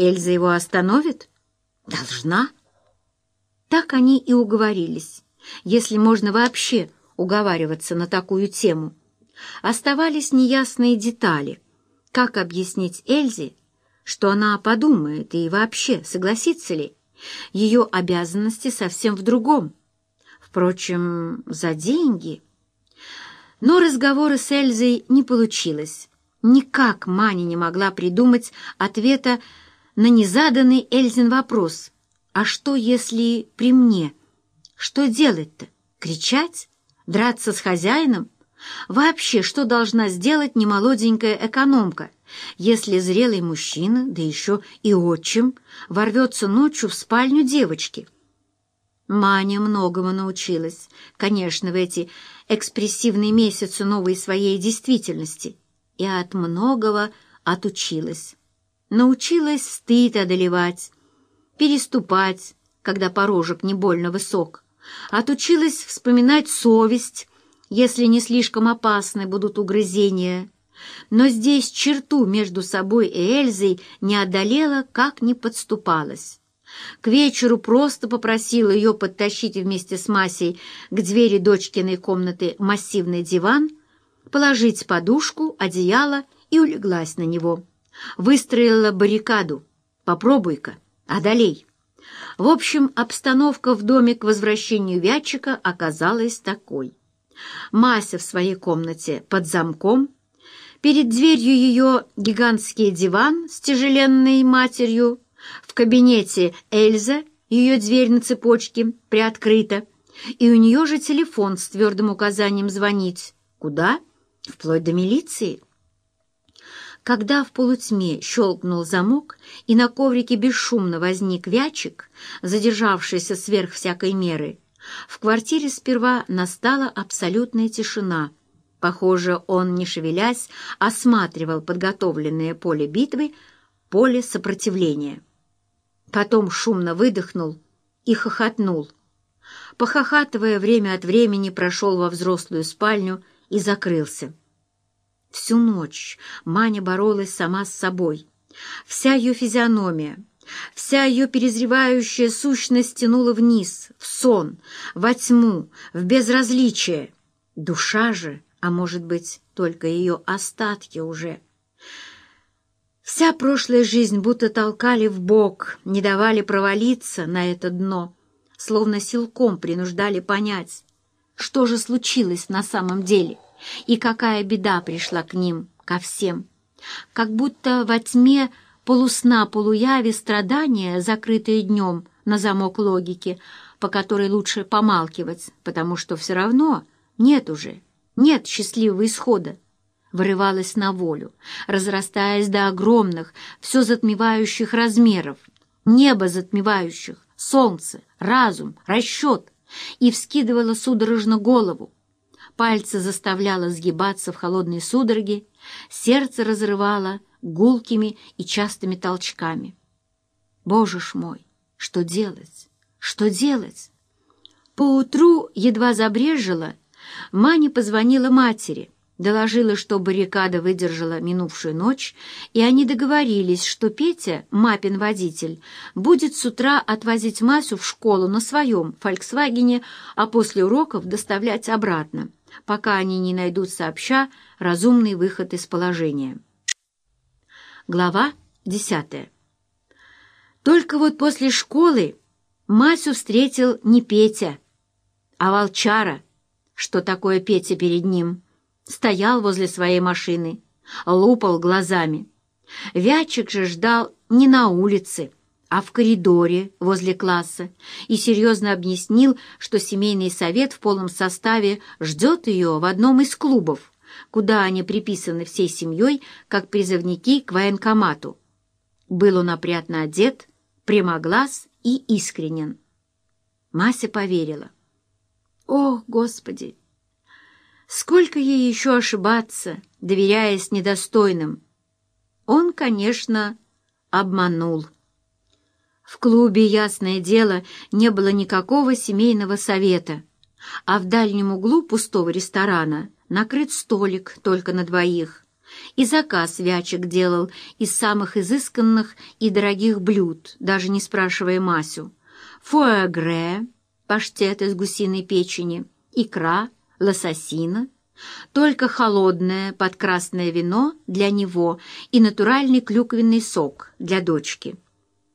Эльза его остановит? Должна. Так они и уговорились, если можно вообще уговариваться на такую тему. Оставались неясные детали. Как объяснить Эльзе, что она подумает и вообще согласится ли? Ее обязанности совсем в другом. Впрочем, за деньги... Но разговора с Эльзой не получилось. Никак Маня не могла придумать ответа на незаданный Эльзин вопрос. «А что, если при мне? Что делать-то? Кричать? Драться с хозяином? Вообще, что должна сделать немолоденькая экономка, если зрелый мужчина, да еще и отчим, ворвется ночью в спальню девочки?» Маня многому научилась, конечно, в эти экспрессивные месяцы новой своей действительности, и от многого отучилась. Научилась стыд одолевать, переступать, когда порожек не больно высок. Отучилась вспоминать совесть, если не слишком опасны будут угрызения. Но здесь черту между собой и Эльзой не одолела, как не подступалась. К вечеру просто попросила ее подтащить вместе с Масей к двери дочкиной комнаты массивный диван, положить подушку, одеяло и улеглась на него. Выстроила баррикаду. Попробуй-ка, одолей. В общем, обстановка в доме к возвращению Вятчика оказалась такой. Мася в своей комнате под замком, перед дверью ее гигантский диван с тяжеленной матерью, в кабинете Эльза, ее дверь на цепочке, приоткрыта, и у нее же телефон с твердым указанием звонить. Куда? Вплоть до милиции. Когда в полутьме щелкнул замок, и на коврике бесшумно возник вячик, задержавшийся сверх всякой меры, в квартире сперва настала абсолютная тишина. Похоже, он, не шевелясь, осматривал подготовленное поле битвы, поле сопротивления. Потом шумно выдохнул и хохотнул. Похохатывая время от времени, прошел во взрослую спальню и закрылся. Всю ночь Маня боролась сама с собой. Вся ее физиономия, вся ее перезревающая сущность тянула вниз, в сон, во тьму, в безразличие. Душа же, а может быть, только ее остатки уже — Вся прошлая жизнь будто толкали в бок, не давали провалиться на это дно, словно силком принуждали понять, что же случилось на самом деле и какая беда пришла к ним, ко всем. Как будто во тьме полусна полуяви страдания, закрытые днем на замок логики, по которой лучше помалкивать, потому что все равно нет уже, нет счастливого исхода вырывалась на волю, разрастаясь до огромных, все затмевающих размеров, небо затмевающих, солнце, разум, расчет, и вскидывала судорожно голову. Пальцы заставляла сгибаться в холодной судороге, сердце разрывало гулкими и частыми толчками. Боже ж мой, что делать? Что делать? Поутру едва забрежила, Маня позвонила матери — доложила, что баррикада выдержала минувшую ночь, и они договорились, что Петя, мапин водитель, будет с утра отвозить Масю в школу на своем «Фольксвагене», а после уроков доставлять обратно, пока они не найдут сообща разумный выход из положения. Глава десятая. Только вот после школы Масю встретил не Петя, а волчара. Что такое Петя перед ним? стоял возле своей машины, лупал глазами. Вячик же ждал не на улице, а в коридоре возле класса и серьезно объяснил, что семейный совет в полном составе ждет ее в одном из клубов, куда они приписаны всей семьей как призывники к военкомату. Был он опрятно одет, прямоглаз и искренен. Мася поверила. «Ох, Господи! Сколько ей еще ошибаться, доверяясь недостойным? Он, конечно, обманул. В клубе, ясное дело, не было никакого семейного совета, а в дальнем углу пустого ресторана накрыт столик только на двоих, И заказ Вячик делал из самых изысканных и дорогих блюд, даже не спрашивая Масю. Фуэгре, паштет из гусиной печени, икра, лососина, только холодное под красное вино для него и натуральный клюквенный сок для дочки.